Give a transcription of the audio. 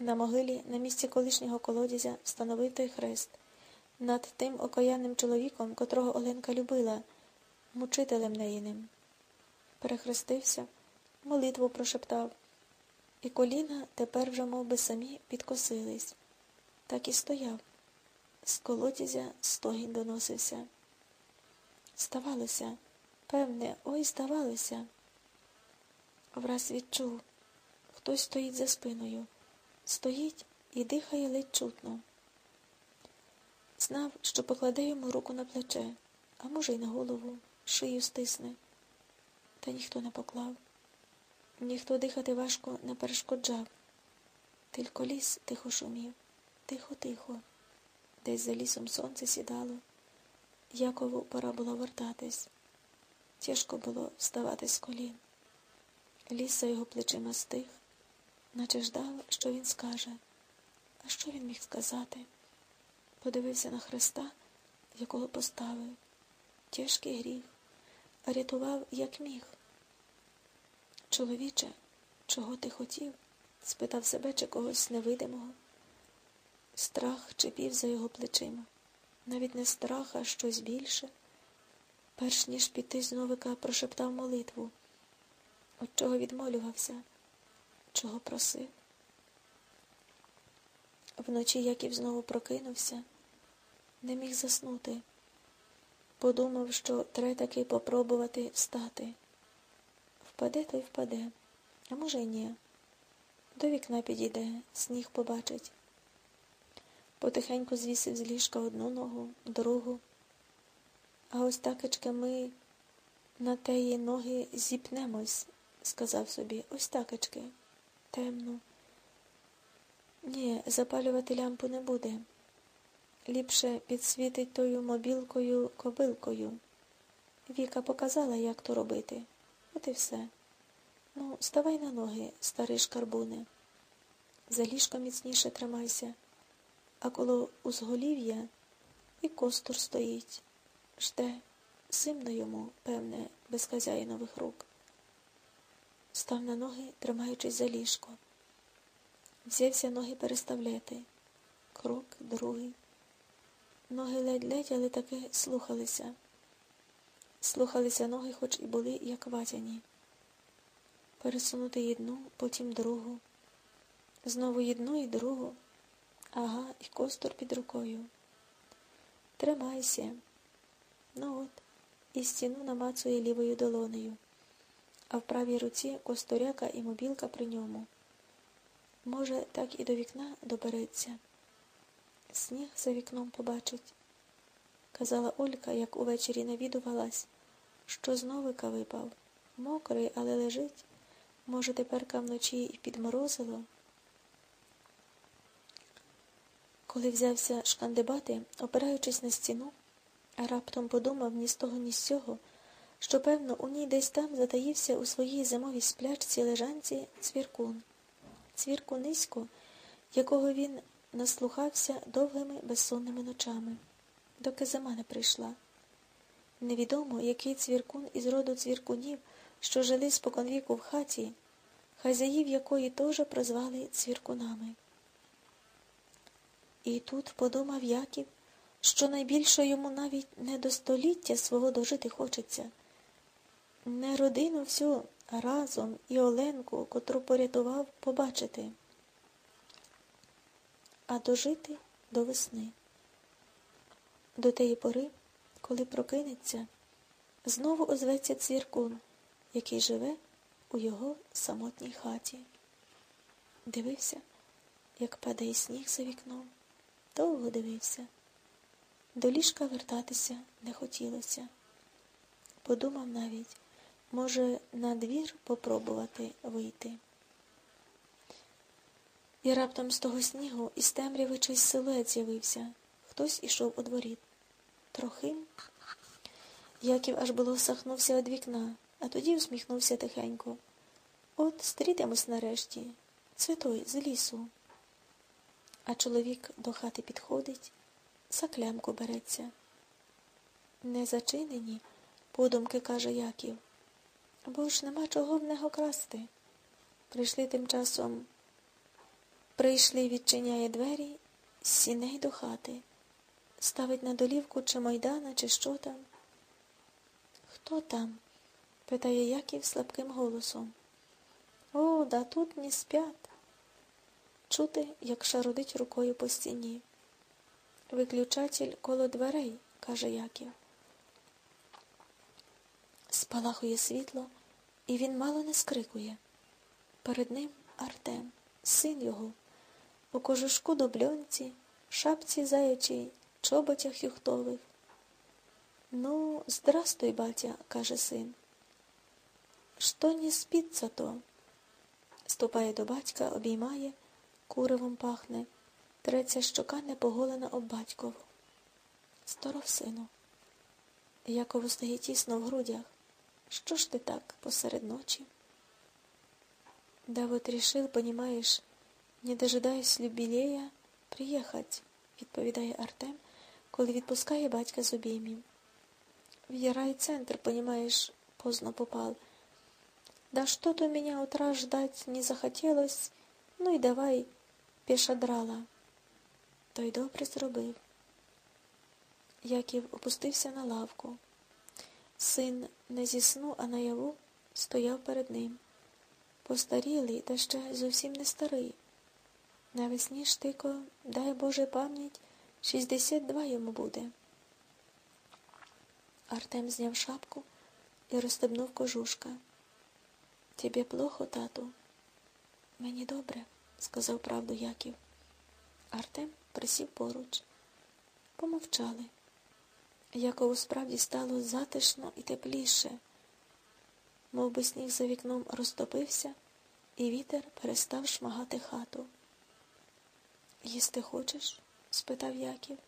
На могилі, на місці колишнього колодязя, встановив той хрест над тим окоянним чоловіком, котрого Оленка любила, мучителем неїним. Перехрестився, молитву прошептав, і коліна тепер вже мов би, самі підкосились. Так і стояв. З колодязя стогін доносився. Ставалося, певне, ой, здавалося. Враз відчув, хтось стоїть за спиною, стоїть і дихає ледь чутно. Знав, що покладе йому руку на плече, а може, й на голову, шию стисне. Та ніхто не поклав. Ніхто дихати важко не перешкоджав. Тільки ліс тихо шумів, тихо-тихо. Десь за лісом сонце сідало. Якову пора було вертатись. Тяжко було вставати з колін. Ліс за його плечима стих, наче ждав, що він скаже. А що він міг сказати? Подивився на Христа, якого поставив. Тяжкий гріх, а рятував, як міг. Чоловіче, чого ти хотів? спитав себе чи когось невидимого. Страх чепів за його плечима. Навіть не страх, а щось більше. Перш ніж піти з новика, прошептав молитву. От чого відмолювався, чого просив. Вночі Яків знову прокинувся, не міг заснути. Подумав, що треба таки попробувати встати. Впаде, то й впаде, а може й ні. До вікна підійде, сніг побачить. Потихеньку звісив з ліжка одну ногу, другу. А ось такечки ми на теї ноги зіпнемось, сказав собі, ось такечки. Темно. Ні, запалювати лямпу не буде. Ліпше підсвітить тою мобілкою кобилкою. Віка показала, як то робити. От і все. Ну, ставай на ноги, старий шкарбуне. За ліжко міцніше тримайся, а коло узголів'я і костур стоїть. Жде, зимно йому, певне, без хазяїнових рук. Став на ноги, тримаючись за ліжко. Взявся ноги переставляти. Крок, другий. Ноги ледь-ледь, але таки слухалися. Слухалися ноги, хоч і були, як ватяні. Пересунути одну, потім другу. Знову одну і другу. Ага, і костур під рукою. Тримайся. Ну от, і стіну намацує лівою долонею, а в правій руці косторяка і мобілка при ньому. Може, так і до вікна добереться. Сніг за вікном побачить. Казала Олька, як увечері навідувалась, що зновика випав. Мокрий, але лежить. Може, теперка вночі і підморозило. Коли взявся шкандибати, опираючись на стіну, раптом подумав ні з того, ні з цього, що, певно, у ній десь там затаївся у своїй зимовій сплячці лежанці цвіркун. Цвірку низько, якого він наслухався довгими безсонними ночами, доки зима не прийшла. Невідомо, який цвіркун із роду цвіркунів, що жили споконвіку в хаті, хазяїв якої теж прозвали цвіркунами. І тут подумав Яків, що найбільше йому навіть не до століття свого дожити хочеться, не родину всю разом і Оленку, котру порятував, побачити, а дожити до весни. До тієї пори, коли прокинеться, знову озветься цвіркун, який живе у його самотній хаті. Дивився, як падає сніг за вікном. Довго дивився. До ліжка вертатися не хотілося. Подумав навіть, може, на двір попробувати вийти. І раптом з того снігу із темряви чийсь силует з'явився. Хтось ішов у дворі. Трохим. Яків аж було сахнувся від вікна, а тоді усміхнувся тихенько. От стрітимось нарешті, цвітой з лісу. А чоловік до хати підходить, за клямку береться. Не зачинені, подумки каже Яків, бо ж нема чого в нього красти. Прийшли тим часом Прийшли, відчиняє двері, сіней до хати, ставить на долівку чи майдана, чи що там. Хто там? питає Яків слабким голосом. О, да тут не спять. Чути, як шарудить рукою по стіні. Виключатель коло дверей, каже Яків. Спалахує світло, і він мало не скрикує. Перед ним Артем, син його, у кожушку добльонці, шапці заячій, чоботях юхтових. Ну, здрастуй, батя, каже син. Що не спиться то? Ступає до батька, обіймає, куривом пахне, треться щока непоголена об батькову. Здоров, сину. Якову стає тісно в грудях. Що ж ти так посеред ночі? Да вот решил, понимаешь, не дожидаясь юбілея, приїхать, відповідає Артем, коли відпускає батька з обіймів. В райцентр, понимаешь, поздно попал. Да что-то меня утра ждать не захотелось, ну і давай пішадрала. Той добре зробив. Яків опустився на лавку. Син не зі сну, а наяву стояв перед ним. Постарілий, та ще зовсім не старий. Навесні штико, дай Боже пам'ять, шістдесят два йому буде. Артем зняв шапку і розстебнув кожушка. Тебе плохо, тату? Мені добре, сказав правду Яків. Артем присів поруч. Помовчали. Якову справді стало затишно і тепліше, Мов би сніг за вікном розтопився, і вітер перестав шмагати хату. Їсти хочеш? спитав Яків.